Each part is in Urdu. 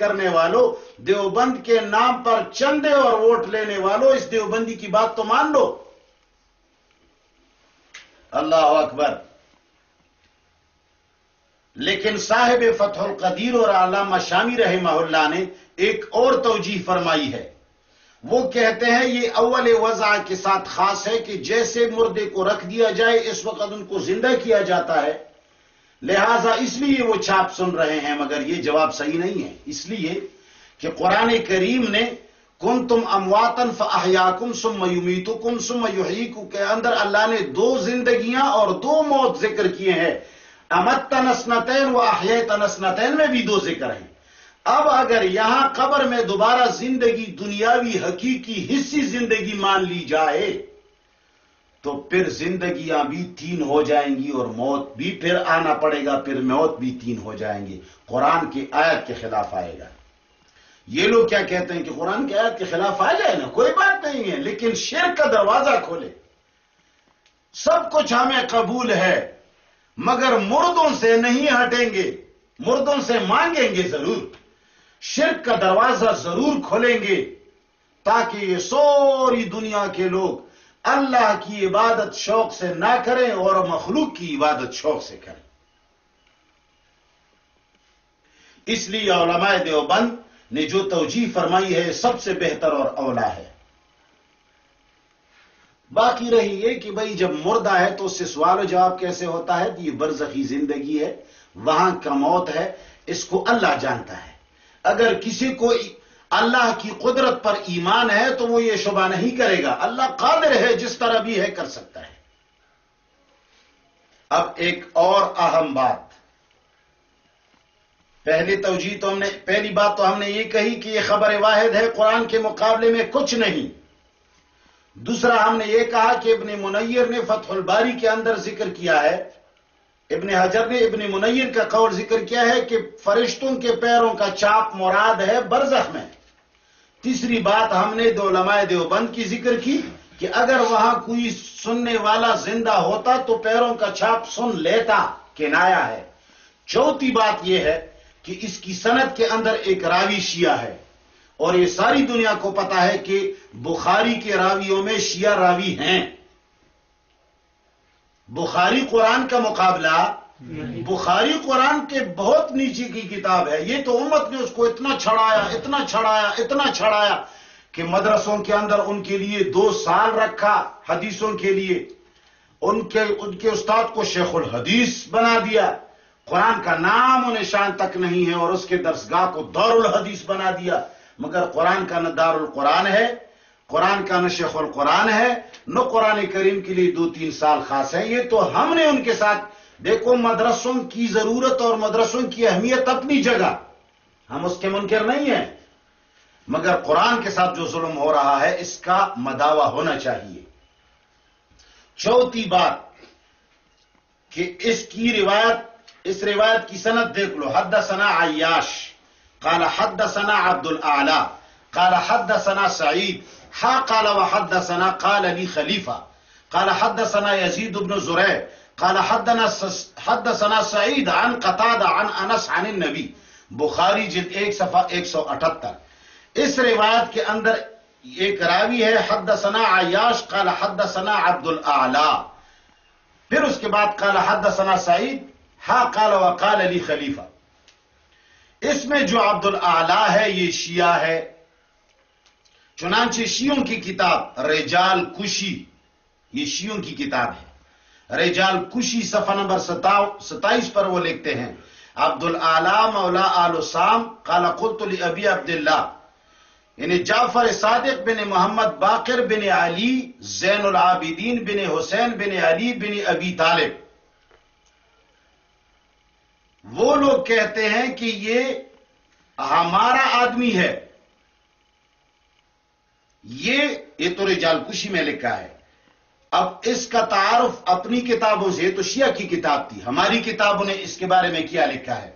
کرنے والوں دیوبند کے نام پر چندے اور ووٹ لینے والوں اس دیوبندی کی بات تو مان لو۔ اللہ اکبر۔ لیکن صاحب فتح القدیر اور علامہ شامی رحمہ اللہ نے ایک اور توجیح فرمائی ہے۔ وہ کہتے ہیں، یہ اول وضع کے ساتھ خاص ہے کہ جیسے مردے کو رکھ دیا جائے، اس وقت ان کو زندہ کیا جاتا ہے۔ لہذا اس لیے وہ چھاپ سن رہے ہیں، مگر یہ جواب صحیح نہیں ہے۔ اس لیے کہ قرآن کریم نے کن تم امواتن فاحیاکم ثم یمیتکم ثم یحییکم کے اندر اللہ نے دو زندگیاں اور دو موت ذکر کیے ہیں۔ امت تنسنتین و احیاء تنسنتین میں بھی دو ذکر ہیں۔ اب اگر یہاں قبر میں دوبارہ زندگی، دنیاوی حقیقی حصی زندگی مان لی جائے تو پھر زندگیاں بھی تین ہو جائیں گی اور موت بھی پھر آنا پڑے گا، پھر موت بھی تین ہو جائیں گی۔ قرآن کی آیت کے خلاف آئے گا۔ یہ لوگ کیا کہتے ہیں کہ قرآن کی آیت کے خلاف آ جائے نا کوئی بات نہیں ہے، لیکن شیر کا دروازہ کھولے۔ سب کچھ ہمیں قبول ہے، مگر مردوں سے نہیں ہٹیں گے، مردوں سے مانگیں گے ضرور۔ شرک کا دروازہ ضرور کھولیں گے تاکہ یہ سوری دنیا کے لوگ اللہ کی عبادت شوق سے نہ کریں اور مخلوق کی عبادت شوق سے کریں۔ اس لیے علماء دیوبند نے جو توجیح فرمائی ہے، سب سے بہتر اور اولا ہے۔ باقی رہی یہ کہ بھائی، جب مردہ ہے تو اس سے سوال و جواب کیسے ہوتا ہے؟ کہ یہ برزخی زندگی ہے، وہاں کا موت ہے، اس کو اللہ جانتا ہے۔ اگر کسی کو اللہ کی قدرت پر ایمان ہے تو وہ یہ شبہ نہیں کرے گا۔ اللہ قادر ہے جس طرح بھی ہے، کر سکتا ہے۔ اب ایک اور اہم بات۔ پہلی توجہ تو ہم نے، پہلی بات تو ہم نے یہ کہی کہ یہ خبر واحد ہے، قرآن کے مقابلے میں کچھ نہیں۔ دوسرا ہم نے یہ کہا کہ ابن منیر نے فتح الباری کے اندر ذکر کیا ہے۔ ابن حجر نے ابن منیر کا قول ذکر کیا ہے کہ فرشتوں کے پیروں کا چاپ مراد ہے برزخ میں۔ تیسری بات ہم نے دو علماء دیوبند کی ذکر کی۔ کہ اگر وہاں کوئی سننے والا زندہ ہوتا تو پیروں کا چھاپ سن لیتا کنایا ہے۔ چوتھی بات یہ ہے کہ اس کی صنعت کے اندر ایک راوی شیعہ ہے۔ اور یہ ساری دنیا کو پتا ہے کہ بخاری کے راویوں میں شیعہ راوی ہیں۔ بخاری قرآن کا مقابلہ بخاری قرآن کے بہت نیچے کی کتاب ہے۔ یہ تو امت نے اس کو اتنا چھڑایا اتنا چھڑایا اتنا چھڑایا۔ کہ مدرسوں کے اندر ان کے لیے دو سال رکھا حدیثوں کے لیے۔ ان کے ان کے استاد کو شیخ الحدیث بنا دیا۔ قرآن کا نام و نشان تک نہیں ہے اور اس کے درسگاہ کو دار الحدیث بنا دیا۔ مگر قرآن کا نہ دار القرآن ہے، قرآن کا نہ شیخ القرآن ہے، نہ قرآن کریم کے لیے دو تین سال خاص ہے یہ تو ہم نے ان کے ساتھ، دیکھو مدرسوں کی ضرورت اور مدرسوں کی اہمیت اپنی جگہ۔ ہم اس کے منکر نہیں ہیں۔ مگر قرآن کے ساتھ جو ظلم ہو رہا ہے، اس کا مداوع ہونا چاہیے۔ چوتھی بات، کہ اس کی روایت، اس روایت کی سند دیکھ لو۔ حد ثنا عیاش، قال حد ثنا عبد العلی قال حد ثنا سعید، ہا قال و حد ثنا قال علی خلیفہ، قال حد ثنا یزید ابن زرع قال حدنا حدثنا سعید عن قتادہ عن انس عن النبی۔ بخاری جلد ایک صفحہ ایک سو اٹھتر۔ اس روایت کے اندر ایک راوی ہے، حدثنا عیاش، قال حدثنا عبد الاعلی پھر اس کے بعد قال حدثنا سعید، ہا قال وقال علی خلیفہ. اس میں جو عبد الاعلی ہے، یہ شیعہ ہے. چنانچہ شیعوں کی کتاب رجال کشی، یہ شیعوں کی کتاب ہے. رجال کشی صفحہ نمبر ستائیس پر وہ لکھتے ہیں عبد العلا مولا آل سام کالا قلت ابی عبد اللہ یعنی جعفر صادق بن محمد باقر بن علی، زین العابدین بن حسین بن علی بن ابی طالب۔ وہ لوگ کہتے ہیں کہ یہ ہمارا آدمی ہے۔ یہ یہ تو رجال کشی میں لکھا ہے۔ اب اس کا تعارف اپنی کتابوں سے تو شیعہ کی کتاب تھی۔ ہماری کتابوں نے اس کے بارے میں کیا لکھا ہے۔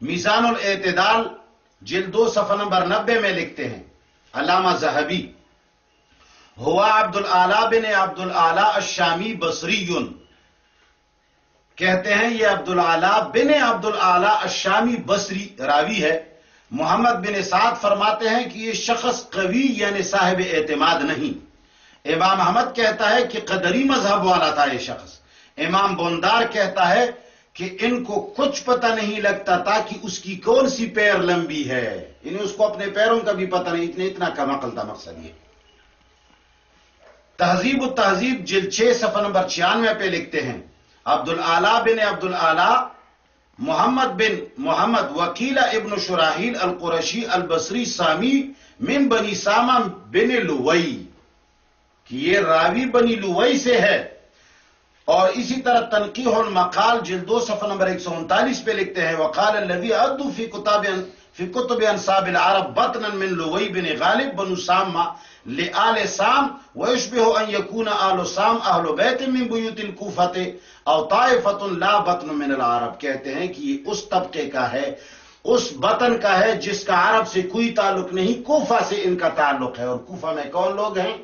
میزان الاعتدال، جلد دو صفحہ نمبر نبے میں لکھتے ہیں۔ علامہ زہبی ہوا عبد العلی بن عبد العلی الشامی بصری کہتے ہیں یہ عبد العلی بن عبد العلی الشامی بصری راوی ہے۔ محمد بن سعد فرماتے ہیں کہ یہ شخص قوی یعنی صاحب اعتماد نہیں۔ امام احمد کہتا ہے کہ قدری مذہب والا تھا یہ شخص۔ امام بوندار کہتا ہے کہ ان کو کچھ پتہ نہیں لگتا تھا کہ اس کی کون سی پیر لمبی ہے۔ یعنی اس کو اپنے پیروں کا بھی پتہ نہیں، اتنے اتنا کم عقل تھا مقصد یہ۔ تہذیب و تہذیب جل چھ، صفحہ نمبر چھیانوے پہ لکھتے ہیں۔ عبد العلا بن عبد العلا محمد بن محمد وکیل ابن شراحیل القرشی البصری سامی من بنی ساما بن لوئی۔ کہ یہ راوی بنی لوئی سے ہے۔ اور اسی طرح تنقیح المقال جلدو صفحہ نمبر ایک سو انتالیس پہ لکھتے ہیں، وقال الذي ادو فی کتاب فی کتب انصاب العرب بطنا من لوئی بن غالب بن سام لآل سام ويشبه ان يكون آل سام اہل بیت من بیوت الکوفت او طائفت لا بطن من العرب۔ کہتے ہیں کہ یہ اس طبقے کا ہے، اس بطن کا ہے جس کا عرب سے کوئی تعلق نہیں، کوفہ سے ان کا تعلق ہے۔ اور کوفہ میں کون لوگ ہیں؟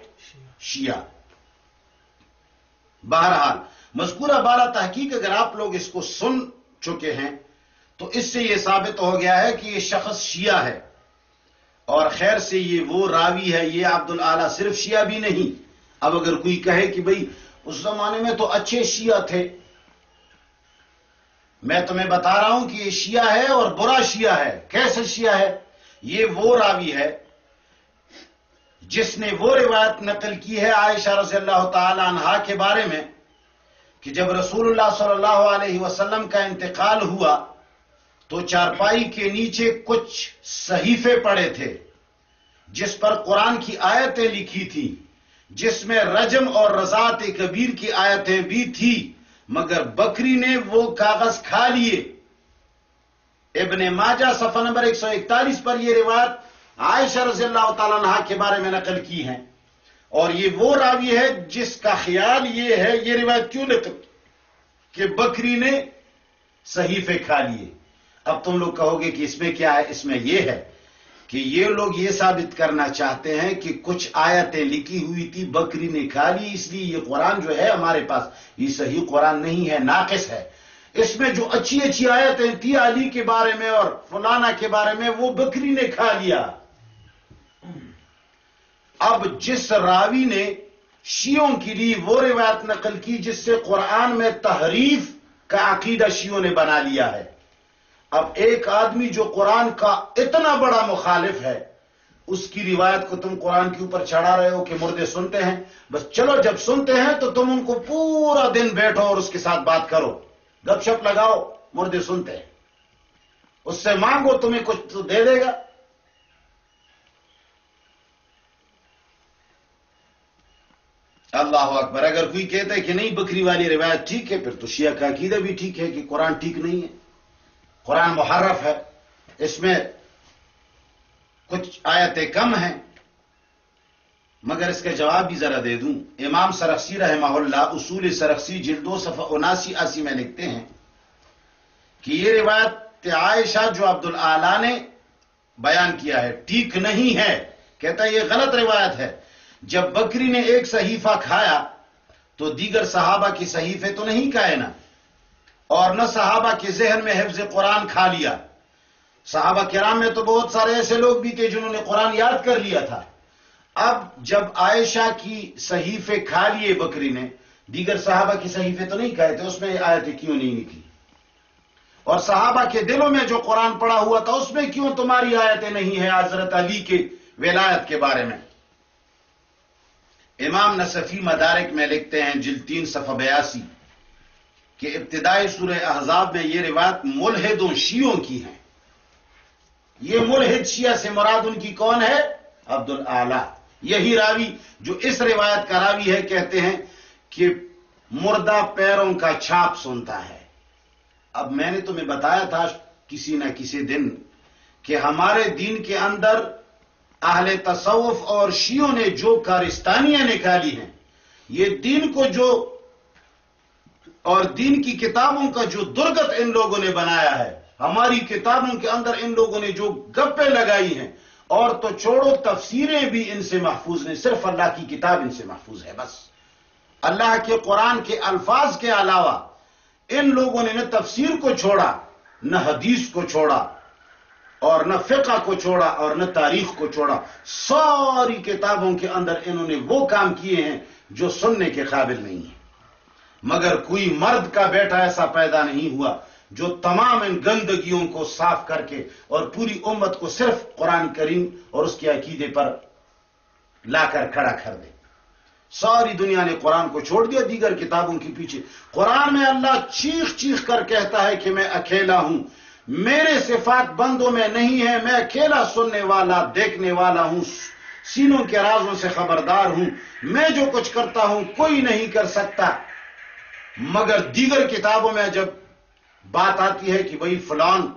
شیعہ۔ بہرحال مذکورہ بالا تحقیق اگر آپ لوگ اس کو سن چکے ہیں، تو اس سے یہ ثابت ہو گیا ہے کہ یہ شخص شیعہ ہے۔ اور خیر سے یہ وہ راوی ہے، یہ عبد صرف شیعہ بھی نہیں۔ اب اگر کوئی کہے کہ بھئی اس زمانے میں تو اچھے شیعہ تھے۔ میں تمہیں بتا رہا ہوں کہ یہ شیعہ ہے اور برا شیعہ ہے۔ کیسے شیعہ ہے؟ یہ وہ راوی ہے جس نے وہ روایت نقل کی ہے عائشہ رضی اللہ تعالی عنہا کے بارے میں۔ کہ جب رسول اللہ صلی اللہ علیہ وسلم کا انتقال ہوا تو چارپائی کے نیچے کچھ صحیفے پڑے تھے، جس پر قرآن کی آیتیں لکھی تھی، جس میں رجم اور رضاط کبیر کی آیتیں بھی تھی، مگر بکری نے وہ کاغذ کھا لیے۔ ابن ماجہ صفحہ نمبر ایک سو اکتالیس پر یہ روایت عائشہ رضی اللہ تعالیٰ عنہ کے بارے میں نقل کی ہیں اور یہ وہ راوی ہے جس کا خیال یہ ہے، یہ روایت کیوں نقل کہ بکری نے صحیفے کھا لیے۔ اب تم لوگ کہو گے کہ اس میں کیا ہے؟ اس میں یہ ہے کہ یہ لوگ یہ ثابت کرنا چاہتے ہیں کہ کچھ آیتیں لکھی ہوئی تھی، بکری نے کھا لی، اس لیے یہ قرآن جو ہے ہمارے پاس یہ صحیح قرآن نہیں ہے، ناقص ہے۔ اس میں جو اچھی اچھی آیتیں تھی علی کے بارے میں اور فلانا کے بارے میں، وہ بکری نے کھا لیا۔ اب جس راوی نے شیوں کے لیے وہ روایت نقل کی جس سے قرآن میں تحریف کا عقیدہ شیوں نے بنا لیا ہے، اب ایک آدمی جو قرآن کا اتنا بڑا مخالف ہے، اس کی روایت کو تم قرآن کے اوپر چڑھا رہے ہو کہ مردے سنتے ہیں، بس چلو جب سنتے ہیں تو تم ان کو پورا دن بیٹھو اور اس کے ساتھ بات کرو، گپ شپ لگاؤ، مردے سنتے ہیں۔ اس سے مانگو، تمہیں کچھ تو دے دے گا۔ اللہ اکبر، اگر کوئی کہتا ہے کہ نہیں، بکری والی روایت ٹھیک ہے، پھر تو شیعہ کا عقیدہ بھی ٹھیک ہے کہ قرآن ٹھیک نہیں ہے۔ قرآن محرف ہے، اس میں کچھ آیتیں کم ہیں، مگر اس کا جواب بھی ذرا دے دوں۔ امام سرخسی رحمہ اللہ اصول سرخسی جلدو صفحہ اناسی اسی میں لکھتے ہیں کہ یہ روایت عائشہ جو عبد العلا نے بیان کیا ہے، ٹھیک نہیں ہے، کہتا ہے یہ غلط روایت ہے۔ جب بکری نے ایک صحیفہ کھایا تو دیگر صحابہ کی صحیفے تو نہیں کھائے نا۔ اور نہ صحابہ کے ذہن میں حفظ قرآن کھا لیا۔ صحابہ کرام میں تو بہت سارے ایسے لوگ بھی تھے جنہوں نے قرآن یاد کر لیا تھا۔ اب جب عائشہ کی صحیفے کھا لیے بکری نے، دیگر صحابہ کی صحیفے تو نہیں کھائے تھے، اس میں آیتیں کیوں نہیں نکلی اور صحابہ کے دلوں میں جو قرآن پڑا ہوا تھا، اس میں کیوں تمہاری آیتیں نہیں ہیں حضرت علی کے ولایت کے بارے میں؟ امام نصفی مدارک میں لکھتے ہیں جل تین صفحہ بیاسی کہ ابتدائی سورہ احزاب میں یہ روایت ملحدوں شیعوں کی ہیں۔ یہ ملحد شیعہ سے مراد ان کی کون ہے؟ عبد العلی یہی راوی جو اس روایت کا راوی ہے، کہتے ہیں کہ مردہ پیروں کا چھاپ سنتا ہے۔ اب میں نے تمہیں بتایا تھا کسی نہ کسی دن کہ ہمارے دین کے اندر اہل تصوف اور شیعوں نے جو کارستانیاں نکالی ہیں، یہ دین کو جو اور دین کی کتابوں کا جو درگت ان لوگوں نے بنایا ہے، ہماری کتابوں کے اندر ان لوگوں نے جو گپے لگائی ہیں، اور تو چھوڑو، تفسیریں بھی ان سے محفوظ نہیں، صرف اللہ کی کتاب ان سے محفوظ ہے، بس۔ اللہ کے قرآن کے الفاظ کے علاوہ ان لوگوں نے نہ تفسیر کو چھوڑا، نہ حدیث کو چھوڑا۔ اور نہ فقہ کو چھوڑا اور نہ تاریخ کو چھوڑا۔ ساری کتابوں کے اندر انہوں نے وہ کام کیے ہیں جو سننے کے قابل نہیں ہیں۔ مگر کوئی مرد کا بیٹا ایسا پیدا نہیں ہوا جو تمام ان گندگیوں کو صاف کر کے اور پوری امت کو صرف قرآن کریم اور اس کے عقیدے پر لا کر کھڑا کر دے۔ ساری دنیا نے قرآن کو چھوڑ دیا دیگر کتابوں کے پیچھے۔ قرآن میں اللہ چیخ چیخ کر کہتا ہے کہ میں اکیلا ہوں۔ میرے صفات بندوں میں نہیں ہے میں اکیلا سننے والا، دیکھنے والا ہوں، سینوں کے رازوں سے خبردار ہوں۔ میں جو کچھ کرتا ہوں، کوئی نہیں کر سکتا۔ مگر دیگر کتابوں میں جب بات آتی ہے کہ بھائی فلان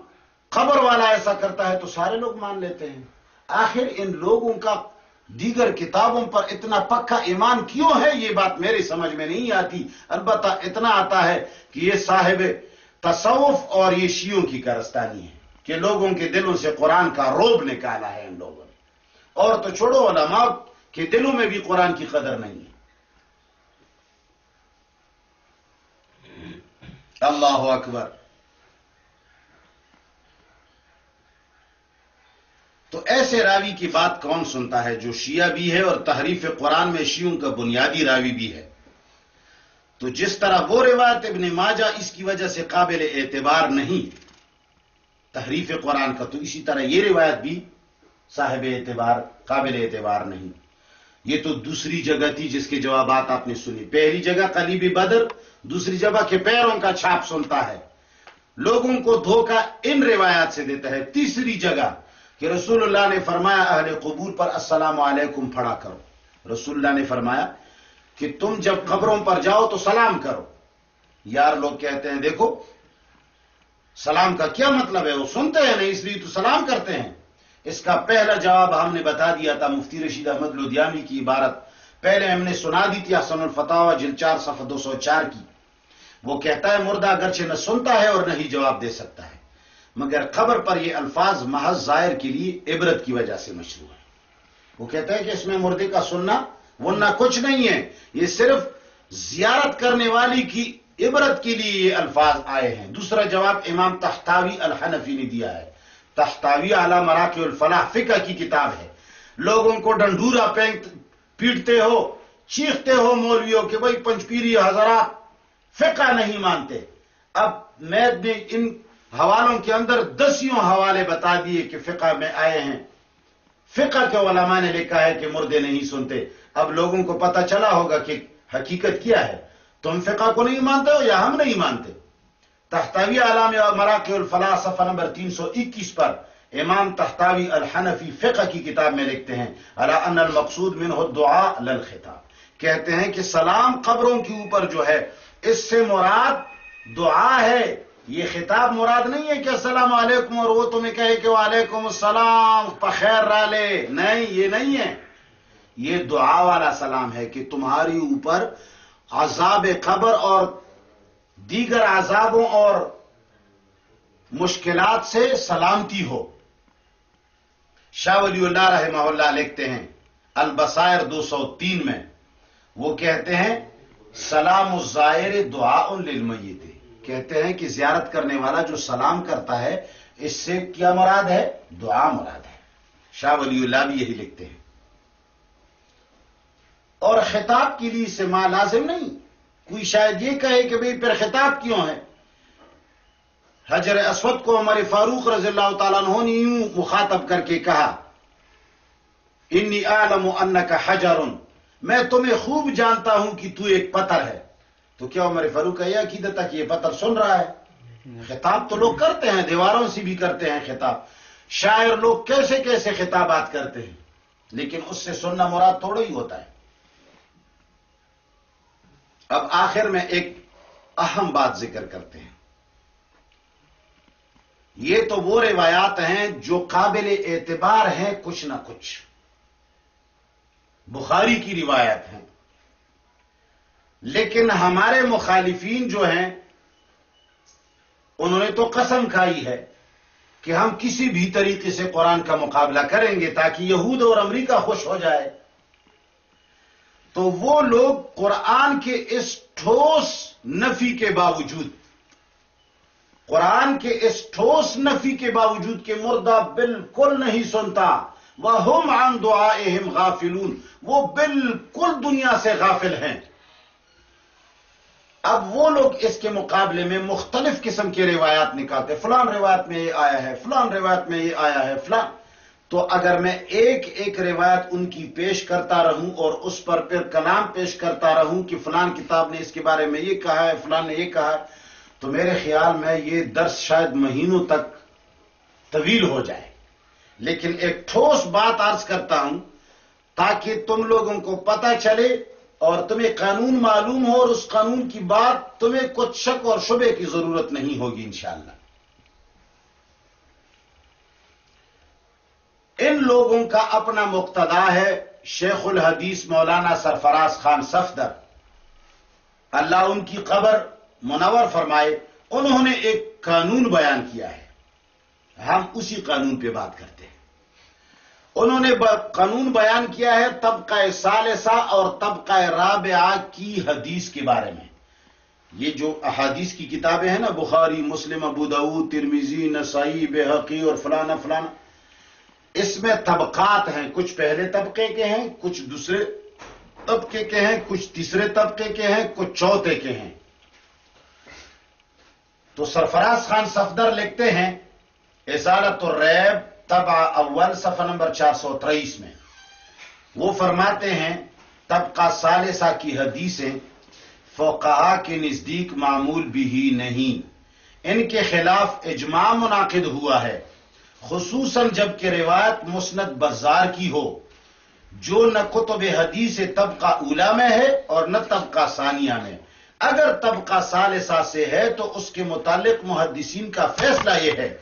خبر والا ایسا کرتا ہے تو سارے لوگ مان لیتے ہیں۔ آخر ان لوگوں کا دیگر کتابوں پر اتنا پکا ایمان کیوں ہے؟ یہ بات میری سمجھ میں نہیں آتی۔ البتہ اتنا آتا ہے کہ یہ صاحب تصوف اور یہ شیوں کی کرستانی ہے کہ لوگوں کے دلوں سے قرآن کا روب نکالا ہے ان لوگوں نے۔ اور تو چھوڑو علماء کے دلوں میں بھی قرآن کی قدر نہیں ہے۔ اللہ اکبر۔ تو ایسے راوی کی بات کون سنتا ہے جو شیعہ بھی ہے اور تحریف قرآن میں شیوں کا بنیادی راوی بھی ہے؟ تو جس طرح وہ روایت ابن ماجہ اس کی وجہ سے قابل اعتبار نہیں، تحریف قرآن کا، تو اسی طرح یہ روایت بھی صاحب اعتبار، قابل اعتبار نہیں۔ یہ تو دوسری جگہ تھی جس کے جوابات آپ نے سنی۔ پہلی جگہ قلیبی بدر، دوسری جگہ کے پیروں کا چھاپ سنتا ہے۔ لوگوں کو دھوکہ ان روایات سے دیتا ہے۔ تیسری جگہ کہ رسول اللہ نے فرمایا، اہل قبور پر السلام علیکم پڑا کرو۔ رسول اللہ نے فرمایا کہ تم جب قبروں پر جاؤ تو سلام کرو۔ یار لوگ کہتے ہیں، دیکھو، سلام کا کیا مطلب ہے؟ وہ سنتے ہیں نہیں اس لیے تو سلام کرتے ہیں۔ اس کا پہلا جواب ہم نے بتا دیا تھا مفتی رشید احمد لدھیانی کی عبارت۔ پہلے ہم نے سنا دی تھی حسن الفتاح جل چار صفحہ دو سو چار کی۔ وہ کہتا ہے، مردہ اگرچہ نہ سنتا ہے اور نہ ہی جواب دے سکتا ہے، مگر خبر پر یہ الفاظ محض ظاہر کے لیے عبرت کی وجہ سے مشروع ہے وہ کہتا ہے کہ اس میں مردے کا سننا ورنہ کچھ نہیں ہے۔ یہ صرف زیارت کرنے والی کی عبرت کے لیے یہ الفاظ آئے ہیں۔ دوسرا جواب امام تحتاوی الحنفی نے دیا ہے۔ تحتاوی اعلی مراک الفلاح فقہ کی کتاب ہے۔ لوگوں کو ڈنڈورا پینک پیٹتے ہو، چیختے ہو مولویوں کہ بھائی پنچپیری حضرات فقہ نہیں مانتے۔ اب میں نے ان حوالوں کے اندر دسیوں حوالے بتا دیے کہ فقہ میں آئے ہیں۔ فقہ کے علماء نے لکھا ہے کہ مردے نہیں سنتے۔ اب لوگوں کو پتا چلا ہوگا کہ حقیقت کیا ہے۔ تم فقہ کو نہیں مانتے ہو یا ہم نہیں مانتے؟ تحتاوی علام مراک الفلاح نمبر تین سو اکیس پر امام تحتاوی الحنفی فقہ کی کتاب میں لکھتے ہیں ان المقصود من دعا للخطاب کہتے ہیں کہ سلام قبروں کے اوپر جو ہے، اس سے مراد دعا ہے۔ یہ خطاب مراد نہیں ہے کہ السلام علیکم اور وہ تمہیں کہے کہ وعلیکم السلام، پخیر رالے۔ نہیں، یہ نہیں ہے۔ یہ دعا والا سلام ہے کہ تمہاری اوپر عذاب قبر اور دیگر عذابوں اور مشکلات سے سلامتی ہو۔ شاہ ولی اللہ رحمہ اللہ لکھتے ہیں، البصائر دو سو تین میں۔ وہ کہتے ہیں، سلام الزائر دعا للمیت۔ کہتے ہیں کہ زیارت کرنے والا جو سلام کرتا ہے، اس سے کیا مراد ہے؟ دعا مراد ہے۔ شاہ ولی اللہ بھی یہی لکھتے ہیں۔ اور خطاب کے لیے سے ماں لازم نہیں۔ کوئی شاید یہ کہے کہ بھئی پھر خطاب کیوں ہے؟ حجر اسود کو ہمارے فاروق رضی اللہ تعالیٰ عنہ نے یوں مخاطب کر کے کہا، انی عالم ان کا حجر میں تمہیں خوب جانتا ہوں کہ تو ایک پتھر ہے۔ تو کیا عمر فاروق یہ عقیدت تھا کہ یہ پتھر سن رہا ہے؟ خطاب تو لوگ کرتے ہیں، دیواروں سے بھی کرتے ہیں خطاب۔ شاعر لوگ کیسے کیسے خطابات کرتے ہیں؟ لیکن اس سے سننا مراد تھوڑا ہی ہوتا ہے۔ اب آخر میں ایک اہم بات ذکر کرتے ہیں۔ یہ تو وہ روایات ہیں جو قابل اعتبار ہیں کچھ نہ کچھ۔ بخاری کی روایت ہیں۔ لیکن ہمارے مخالفین جو ہیں، انہوں نے تو قسم کھائی ہے کہ ہم کسی بھی طریقے سے قرآن کا مقابلہ کریں گے تاکہ یہود اور امریکہ خوش ہو جائے۔ تو وہ لوگ قرآن کے اس ٹھوس نفی کے باوجود، قرآن کے اس ٹھوس نفی کے باوجود کہ مردہ بالکل نہیں سنتا وہ ہم عن دعائہم غافلون، وہ بالکل دنیا سے غافل ہیں۔ اب وہ لوگ اس کے مقابلے میں مختلف قسم کے روایات نکالتے، فلان روایت میں یہ آیا ہے، فلان روایت میں یہ آیا ہے، فلان۔ تو اگر میں ایک ایک روایت ان کی پیش کرتا رہوں اور اس پر پھر کلام پیش کرتا رہوں کہ فلان کتاب نے اس کے بارے میں یہ کہا ہے، فلان نے یہ کہا ہے، تو میرے خیال میں یہ درس شاید مہینوں تک طویل ہو جائے۔ لیکن ایک ٹھوس بات عرض کرتا ہوں، تاکہ تم لوگوں کو پتہ چلے اور تمہیں قانون معلوم ہو اور اس قانون کی بات تمہیں کچھ شک اور شبے کی ضرورت نہیں ہوگی انشاءاللہ۔ ان لوگوں کا اپنا مقتدا ہے شیخ الحدیث مولانا سرفراز خان صفدر۔ اللہ ان کی قبر منور فرمائے، انہوں نے ایک قانون بیان کیا ہے۔ ہم اسی قانون پہ بات کرتے ہیں۔ انہوں نے قانون بیان کیا ہے طبقہ سالسہ اور طبقہ رابعہ کی حدیث کے بارے میں۔ یہ جو احادیث کی کتابیں ہیں نا، بخاری، مسلم، ابو دعود ترمیزی نسائی بے حقی اور فلانا فلانا اس میں طبقات ہیں، کچھ پہلے طبقے کے ہیں، کچھ دوسرے طبقے کے ہیں، کچھ تیسرے طبقے کے ہیں، کچھ چوتھے کے ہیں۔ تو سرفراز خان صفدر لکھتے ہیں ازالت الریب طبع اول صفحہ نمبر چار سو تریس میں۔ وہ فرماتے ہیں، طبقہ سالسہ کی حدیثیں فوقہا کے نزدیک معمول بھی ہی نہیں۔ ان کے خلاف اجماع منعقد ہوا ہے۔ خصوصاً جبکہ روایت مسند بزار کی ہو، جو نہ کتب حدیث طبقہ اولا میں ہے اور نہ طبقہ ثانیہ میں۔ اگر طبقہ سالسہ سے ہے تو اس کے متعلق محدثین کا فیصلہ یہ ہے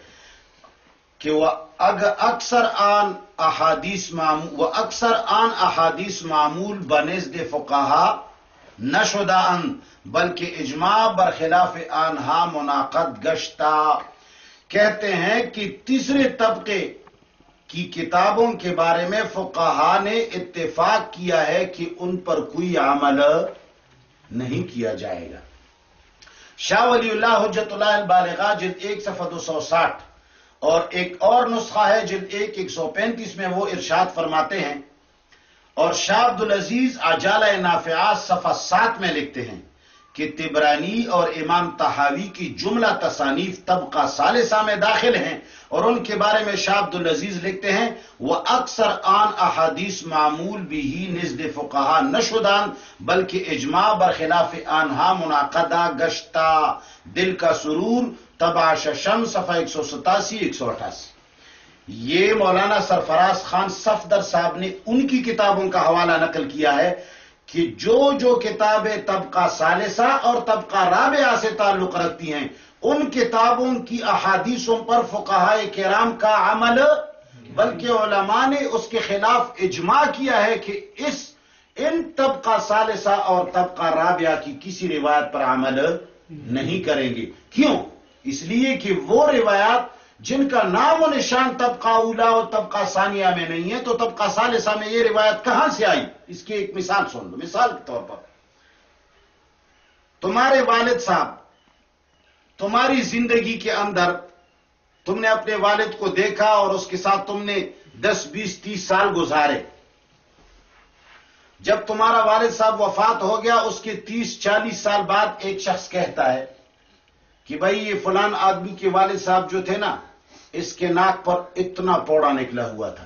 کہ وہ اکثر آن احادیث معمول وہ اکثر آن احادیث معمول بنزد فقہا نہ شدہ ان بلکہ اجماع برخلاف آنہا منعقد گشتہ۔ کہتے ہیں کہ تیسرے طبقے کی کتابوں کے بارے میں فقہا نے اتفاق کیا ہے کہ ان پر کوئی عمل نہیں کیا جائے گا۔ شاہ ولی اللہ حجت اللہ البالغہ جلد ایک صفحہ دو سو ساٹھ اور ایک اور نسخہ ہے جلد ایک ایک سو پینتیس میں وہ ارشاد فرماتے ہیں اور شاہ عبد العزیز اجالہ نافعات صفحہ سات میں لکھتے ہیں۔ کہ تبرانی اور امام تحاوی کی جملہ تصانیف طبقہ سالسہ میں داخل ہیں اور ان کے بارے میں شاہ عبد العزیز لکھتے ہیں وہ اکثر آن احادیث معمول بھی ہی نزد فقہا نشدان، بلکہ اجماع برخلاف آنہا منعقدہ گشتہ۔ دل کا سرور تبا ششم صفحہ ایک سو ستاسی، ایک سو اٹھاسی۔ یہ مولانا سرفراز خان صفدر صاحب نے ان کی کتابوں کا حوالہ نقل کیا ہے۔ کہ جو جو کتابیں طبقہ سالسہ اور طبقہ رابعہ سے تعلق رکھتی ہیں، ان کتابوں کی احادیثوں پر فقہ کرام کا عمل، بلکہ علماء نے اس کے خلاف اجماع کیا ہے کہ اس، ان طبقہ سالسہ اور طبقہ رابعہ کی کسی روایت پر عمل نہیں کریں گے۔ کیوں؟ اس لیے کہ وہ روایات جن کا نام و نشان طبقہ اولا اور طبقہ ثانیہ میں نہیں ہے، تو طبقہ ثالثہ میں یہ روایت کہاں سے آئی؟ اس کی ایک مثال سن لو، مثال کے طور پر۔ تمہارے والد صاحب، تمہاری زندگی کے اندر تم نے اپنے والد کو دیکھا اور اس کے ساتھ تم نے دس، بیس، تیس سال گزارے۔ جب تمہارا والد صاحب وفات ہو گیا، اس کے تیس، چالیس سال بعد ایک شخص کہتا ہے کہ بھائی، یہ فلان آدمی کے والد صاحب جو تھے نا اس کے ناک پر اتنا پوڑا نکلا ہوا تھا۔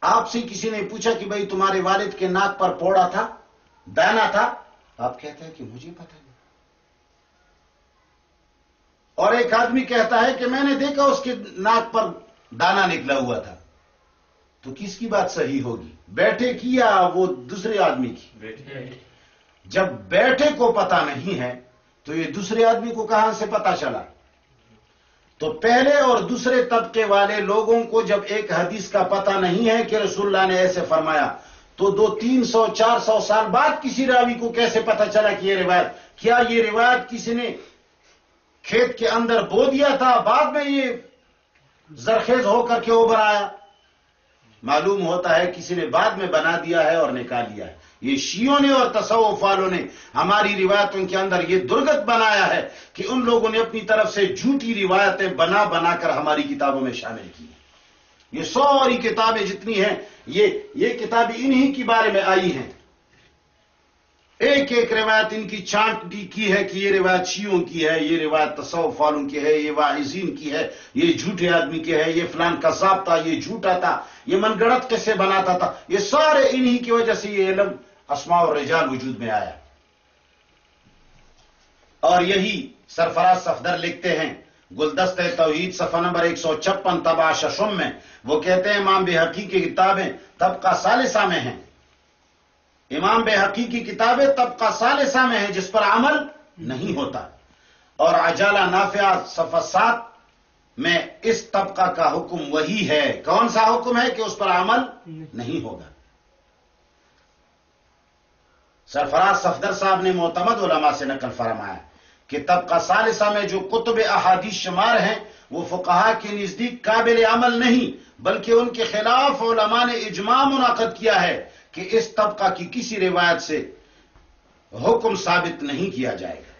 آپ سے کسی نے پوچھا کہ بھائی تمہارے والد کے ناک پر پوڑا تھا دانا تھا؟ آپ کہتے ہیں کہ مجھے پتہ نہیں۔ اور ایک آدمی کہتا ہے کہ میں نے دیکھا اس کے ناک پر دانا نکلا ہوا تھا۔ تو کس کی بات صحیح ہوگی؟ بیٹھے کی یا وہ دوسرے آدمی کی؟ جب بیٹھے کو پتا نہیں ہے تو یہ دوسرے آدمی کو کہاں سے پتا چلا؟ تو پہلے اور دوسرے طبقے والے لوگوں کو جب ایک حدیث کا پتہ نہیں ہے کہ رسول اللہ نے ایسے فرمایا، تو دو تین سو، چار سو سال بعد کسی راوی کو کیسے پتا چلا کہ یہ روایت؟ کیا یہ روایت کسی نے کھیت کے اندر بو دیا تھا؟ بعد میں یہ زرخیز ہو کر کے ابھر آیا۔ معلوم ہوتا ہے کسی نے بعد میں بنا دیا ہے اور نکال لیا ہے۔ یہ شیوں نے اور تصوف والوں نے ہماری روایتوں کے اندر یہ درگت بنایا ہے کہ ان لوگوں نے اپنی طرف سے جھوٹی روایتیں بنا بنا کر ہماری کتابوں میں شامل کی یہ سوری کتابیں جتنی ہیں، یہ یہ کتابیں انہی کے بارے میں آئی ہیں۔ ایک ایک روایت ان کی چانٹ کی ہے کہ یہ روایت شیوں کی ہے، یہ روایت تصوف والوں کی ہے، یہ واعظین کی ہے، یہ جھوٹے آدمی کی ہے، یہ فلان کا تھا یہ جھوٹا تھا، یہ من گڑت کیسے بناتا تھا؟ یہ سارے انہی کی وجہ سے یہ علم اسماء اور رجال وجود میں آیا۔ اور یہی سرفراز صفدر لکھتے ہیں گلدست توحید صفحہ نمبر ایک سو چھپن تبا ششم میں۔ وہ کہتے ہیں امام بے حقیقی کتابیں طبقہ سالسہ میں ہیں۔ امام بے حقیقی کتابیں طبقہ سالسہ میں ہیں جس پر عمل نہیں ہوتا۔ اور اجالہ نافیہ صفحہ سات میں اس طبقہ کا حکم وہی ہے۔ کون سا حکم ہے کہ اس پر عمل نہیں ہوگا؟ سرفراز صفدر صاحب نے معتمد علماء سے نقل فرمایا کہ طبقہ سالسہ میں جو کتب احادیث شمار ہیں، وہ فقہا کے نزدیک قابل عمل نہیں، بلکہ ان کے خلاف علماء نے اجماع منعقد کیا ہے کہ اس طبقہ کی کسی روایت سے حکم ثابت نہیں کیا جائے گا۔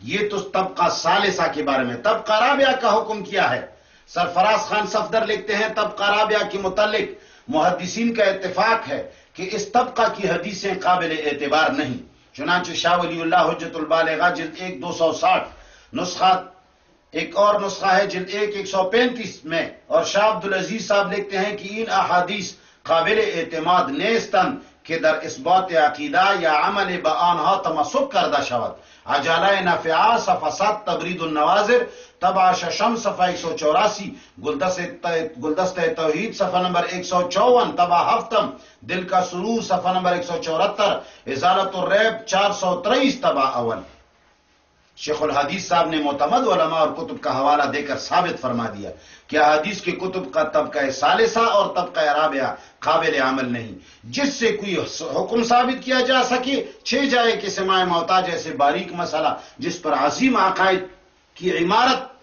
یہ تو طبقہ سالسہ کے بارے میں، طبقہ رابعہ کا حکم کیا ہے۔ سرفراز خان صفدر لکھتے ہیں، طبقہ رابعہ کے متعلق محدثین کا اتفاق ہے کہ اس طبقہ کی حدیثیں قابل اعتبار نہیں۔ چنانچہ شاہ ولی اللہ حجت البالغہ جلد ایک دو سو ساٹھ نسخہ، ایک اور نسخہ ہے جلد ایک ایک سو پینتیس میں۔ اور شاہ عبدالعزیز صاحب لکھتے ہیں کہ ان احادیث قابل اعتماد نیستن کہ در اثبات عقیدہ یا عمل بآنها تمسک کردہ شود۔ اجالہ نفعا صفحہ تبرید النوازر تبا ششم صفحہ ایک سو چوراسی، گلدست توحید صفحہ نمبر ایک سو چون تبا ہفتم، دل کا سرور صفحہ نمبر ایک سو چورہتر، ازالت الریب چار سو تریس تبا اول۔ شیخ الحدیث صاحب نے معتمد علماء اور کتب کا حوالہ دے کر ثابت فرما دیا کہ حدیث کے کتب کا طبقہ سالسہ اور طبقہ رابعہ قابل عمل نہیں، جس سے کوئی حکم ثابت کیا جا سکے چھ جائے کہ سماع موتا جیسے باریک مسئلہ جس پر عظیم عقائد کی عمارت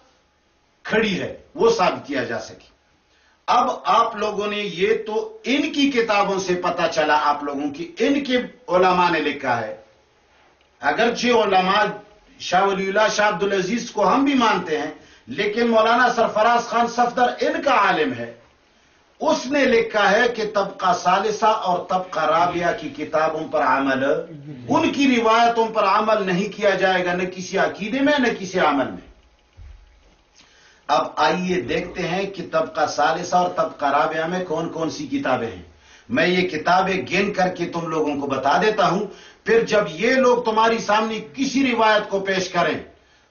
کھڑی ہے، وہ ثابت کیا جا سکے۔ اب آپ لوگوں نے یہ تو ان کی کتابوں سے پتا چلا، آپ لوگوں کی، ان کے علماء نے لکھا ہے۔ اگرچہ علماء شاہ ولی اللہ، شاہ عبد العزیز کو ہم بھی مانتے ہیں، لیکن مولانا سرفراز خان صفدر ان کا عالم ہے۔ اس نے لکھا ہے کہ طبقہ سالسہ اور طبقہ رابعہ کی کتابوں پر عمل، ان کی روایتوں پر عمل نہیں کیا جائے گا، نہ کسی عقیدے میں، نہ کسی عمل میں۔ اب آئیے دیکھتے ہیں کہ طبقہ سالسہ اور طبقہ رابعہ میں کون کون سی کتابیں ہیں۔ میں یہ کتابیں گن کر کے تم لوگوں کو بتا دیتا ہوں۔ پھر جب یہ لوگ تمہاری سامنے کسی روایت کو پیش کریں،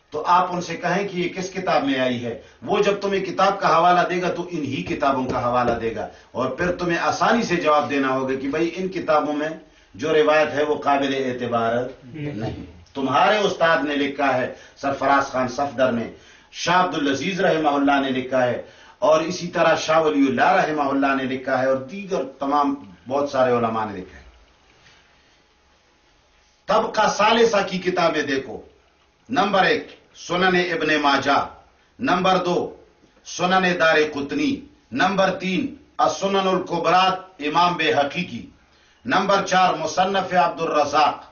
تو آپ ان سے کہیں کہ یہ کس کتاب میں آئی ہے؟ وہ جب تمہیں کتاب کا حوالہ دے گا، تو انہی کتابوں کا حوالہ دے گا۔ اور پھر تمہیں آسانی سے جواب دینا ہوگا کہ بھائی ان کتابوں میں جو روایت ہے وہ قابل اعتبار نہیں۔ تمہارے استاد نے لکھا ہے سرفراز خان صفدر نے شاہ عبد العزیز رحمہ اللہ نے لکھا ہے اور اسی طرح شاہ ولی اللہ رحمہ اللہ نے لکھا ہے اور دیگر تمام بہت سارے علماء نے لکھا ہے طبقہ سالسہ کی کتابیں دیکھو۔ نمبر ایک، سنن ابن ماجہ۔ نمبر دو، سنن دار قطنی۔ نمبر تین، السنن القبرات امام بے حقیقی۔ نمبر چار، مصنف عبد الرزاق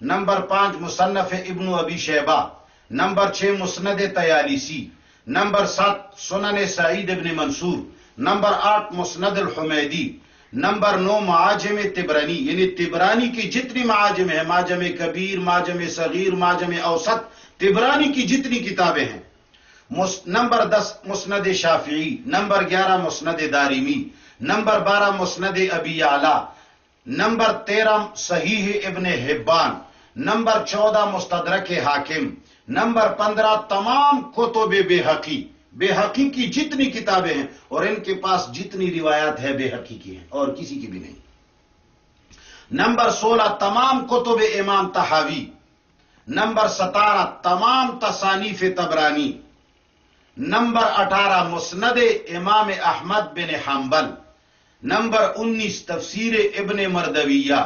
نمبر پانچ، مصنف ابن ابی شیبہ۔ نمبر چھ مسند تیالیسی نمبر سات سنن سعید ابن منصور، نمبر آٹھ مسند الحمیدی، نمبر نو معاجم تبرانی یعنی تبرانی کی جتنی معاجم ہے معاجم کبیر، معاجم صغیر، معاجم اوسط، تبرانی کی جتنی کتابیں ہیں۔ نمبر دس مسند شافعی، نمبر گیارہ مسند داریمی نمبر بارہ مسند ابی اعلی، نمبر تیرہ صحیح ابن حبان۔ نمبر چودہ مستدرک حاکم، نمبر پندرہ تمام کتب بے حقی بے حقی کی جتنی کتابیں ہیں اور ان کے پاس جتنی روایات ہے بے حقی کی ہیں، اور کسی کی بھی نہیں۔ نمبر سولہ تمام کتب امام تحاوی نمبر ستارہ تمام تصانیف تبرانی نمبر اٹھارہ مسند امام احمد بن حنبل، نمبر انیس تفسیر ابن مردویہ۔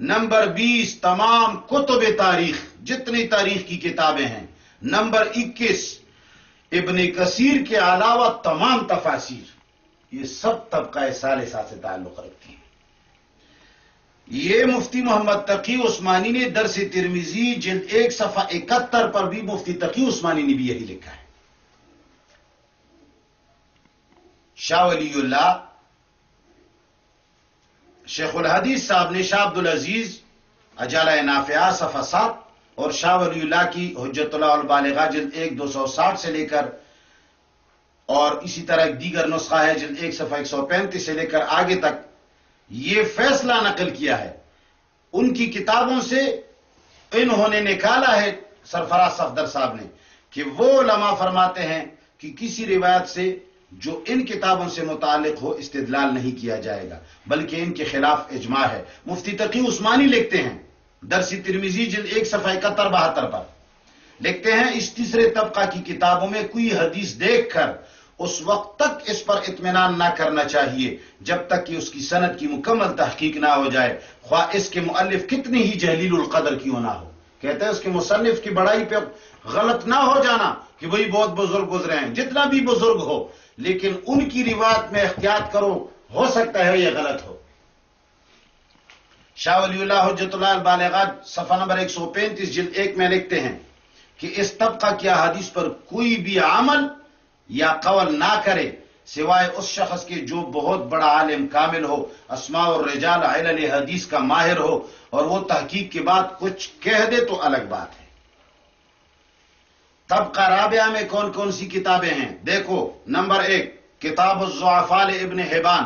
نمبر بیس، تمام کتب تاریخ، جتنی تاریخ کی کتابیں ہیں۔ نمبر اکیس، ابن کثیر کے علاوہ تمام تفاصیر یہ سب طبقہ سال سے تعلق رکھتی ہیں۔ یہ مفتی محمد تقی عثمانی نے درس ترمیزی جلد ایک صفحہ اکہتر پر بھی مفتی تقی عثمانی نے بھی یہی لکھا ہے۔ شاہ ولی اللہ شیخ الحدیث صاحب نے شاہ عبد العزیز اجالہ نافیہ صفحہ سات اور شاہ ولی اللہ کی حجت اللہ البالغہ جلد ایک دو سو ساٹھ سے لے کر اور اسی طرح ایک دیگر نسخہ ہے جلد ایک صفحہ ایک سو پینتیس سے لے کر آگے تک یہ فیصلہ نقل کیا ہے۔ ان کی کتابوں سے انہوں نے نکالا ہے، سرفراز صفدر صاحب نے، کہ وہ علماء فرماتے ہیں کہ کسی روایت سے جو ان کتابوں سے متعلق ہو، استدلال نہیں کیا جائے گا، بلکہ ان کے خلاف اجماع ہے۔ مفتی تقی عثمانی لکھتے ہیں، درسی ترمیزی جلد ایک صفحہ اکہتر، بہتر پر۔ لکھتے ہیں، اس تیسرے طبقہ کی کتابوں میں کوئی حدیث دیکھ کر اس وقت تک اس پر اطمینان نہ کرنا چاہیے، جب تک کہ اس کی صنعت کی مکمل تحقیق نہ ہو جائے۔ خواہ اس کے مؤلف کتنی ہی جہلیل القدر کیوں نہ ہو۔ کہتے ہیں، اس کے مصنف کی بڑائی پہ غلط نہ ہو جانا کہ وہی بہت بزرگ گزرے ہیں۔ جتنا بھی بزرگ ہو لیکن ان کی روایت میں احتیاط کرو، ہو سکتا ہے یہ غلط ہو۔ شاہ ولی اللہ حجت اللہ البالغات صفحہ نمبر ایک سو پینتیس، جلد ایک میں لکھتے ہیں کہ اس طبقہ کی حدیث پر کوئی بھی عمل یا قول نہ کرے، سوائے اس شخص کے جو بہت بڑا عالم کامل ہو، اسماء اور رجال علل حدیث کا ماہر ہو، اور وہ تحقیق کے بعد کچھ کہہ دے تو الگ بات ہے۔ طبقہ رابعہ میں کون کون سی کتابیں ہیں؟ دیکھو، نمبر ایک، کتاب الزعفال ابن حبان.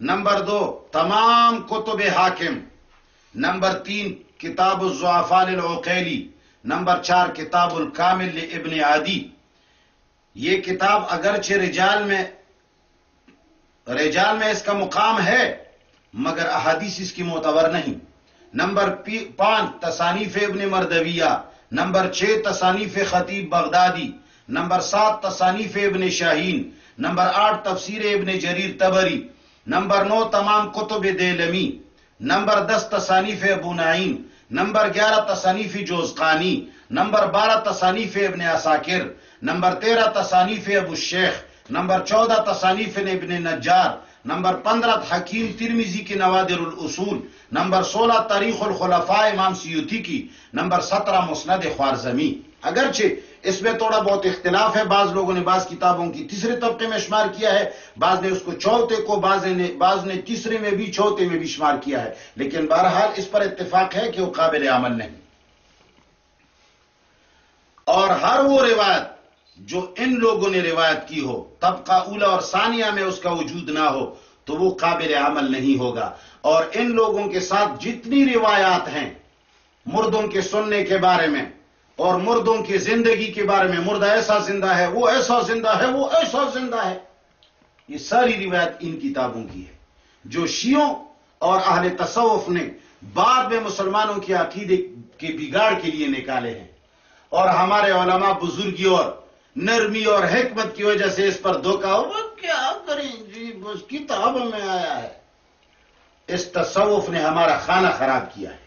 نمبر دو، تمام کتب حاکم. نمبر تین، کتاب الزعفال العقیلی نمبر چار، کتاب الکامل ابن عادی. یہ کتاب اگرچہ رجال میں رجال میں اس کا مقام ہے، مگر احادیث اس کی معتبر نہیں. نمبر پانچ، تصانیف ابن مردویہ. نمبر چھ، تصانیف خطیب بغدادی، نمبر سات، تصانیف ابن شاہین، نمبر آٹھ، تفسیر ابن جریر تبری، نمبر نو، تمام کتب دیلمی، نمبر دس، تصانیف ابو نعیم، نمبر گیارہ، تصانیف جوزقانی نمبر بارہ، تصانیف ابن اساکر نمبر تیرہ، تصانیف ابو الشیخ، نمبر چودہ، تصانیف ابن نجار نمبر پندرہ، حکیم ترمیزی کی نوادر الاصول. نمبر سولہ، تاریخ الخلفاء امام سیوتی کی. نمبر سترہ، مسند خوارزمی. اگرچہ اس میں تھوڑا بہت اختلاف ہے، بعض لوگوں نے بعض کتابوں کی تیسرے طبقے میں شمار کیا ہے، بعض نے اس کو چوتھے کو، بعض نے بعض نے تیسرے میں بھی، چوتھے میں بھی شمار کیا ہے۔ لیکن بہرحال اس پر اتفاق ہے کہ وہ قابل عمل نہیں. اور ہر وہ روایت جو ان لوگوں نے روایت کی ہو، طبقہ اولا اور ثانیہ میں اس کا وجود نہ ہو، تو وہ قابل عمل نہیں ہوگا۔ اور ان لوگوں کے ساتھ جتنی روایات ہیں، مردوں کے سننے کے بارے میں اور مردوں کی زندگی کے بارے میں، مرد ایسا زندہ ہے، وہ ایسا زندہ ہے، وہ ایسا زندہ ہے، یہ ساری روایت ان کتابوں کی ہے۔ جو شیوں اور اہل تصوف نے بعد میں مسلمانوں کی عقیدے کے بگاڑ کے لیے نکالے ہیں۔ اور ہمارے علماء بزرگی اور نرمی اور حکمت کی وجہ سے اس پر دھوکا ہو۔ کیا کریں جی؟ بس کتاب میں آیا ہے۔ اس تصوف نے ہمارا خانہ خراب کیا ہے۔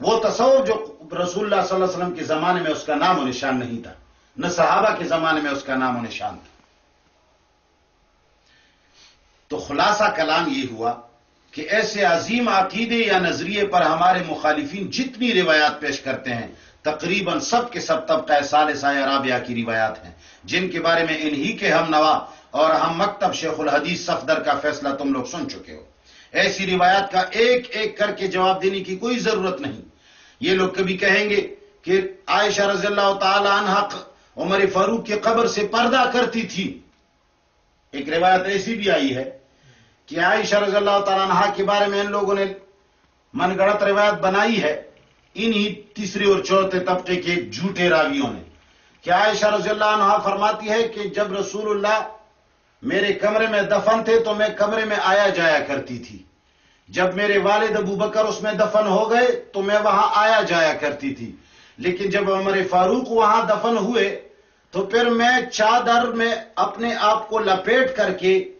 وہ تصوف جو رسول اللہ صلی اللہ علیہ وسلم کے زمانے میں اس کا نام و نشان نہیں تھا، نہ صحابہ کے زمانے میں اس کا نام و نشان تھا۔ تو خلاصہ کلام یہ ہوا کہ ایسے عظیم عقیدے یا نظریے پر ہمارے مخالفین جتنی روایات پیش کرتے ہیں تقریباً سب کے سب طبقہ سال سایہ رابعہ کی روایات ہیں۔ جن کے بارے میں انہی کے ہم نوا اور ہم مکتب شیخ الحدیث صفدر کا فیصلہ تم لوگ سن چکے ہو۔ ایسی روایات کا ایک ایک کر کے جواب دینے کی کوئی ضرورت نہیں۔ یہ لوگ کبھی کہیں گے کہ عائشہ رضی اللہ تعالی عنہ عمر فاروق کی قبر سے پردہ کرتی تھی۔ ایک روایت ایسی بھی آئی ہے کہ عائشہ رضی اللہ تعالی عنہ کے بارے میں ان لوگوں نے من گڑت روایت بنائی ہے۔ انہی تیسری اور چوتھے طبقے کے جھوٹے راویوں نے۔ کیا عائشہ رضی اللہ عنہ فرماتی ہے کہ جب رسول اللہ میرے کمرے میں دفن تھے تو میں کمرے میں آیا جایا کرتی تھی۔ جب میرے والد ابو بکر اس میں دفن ہو گئے تو میں وہاں آیا جایا کرتی تھی۔ لیکن جب عمر فاروق وہاں دفن ہوئے تو پھر میں چادر میں اپنے آپ کو لپیٹ کر کے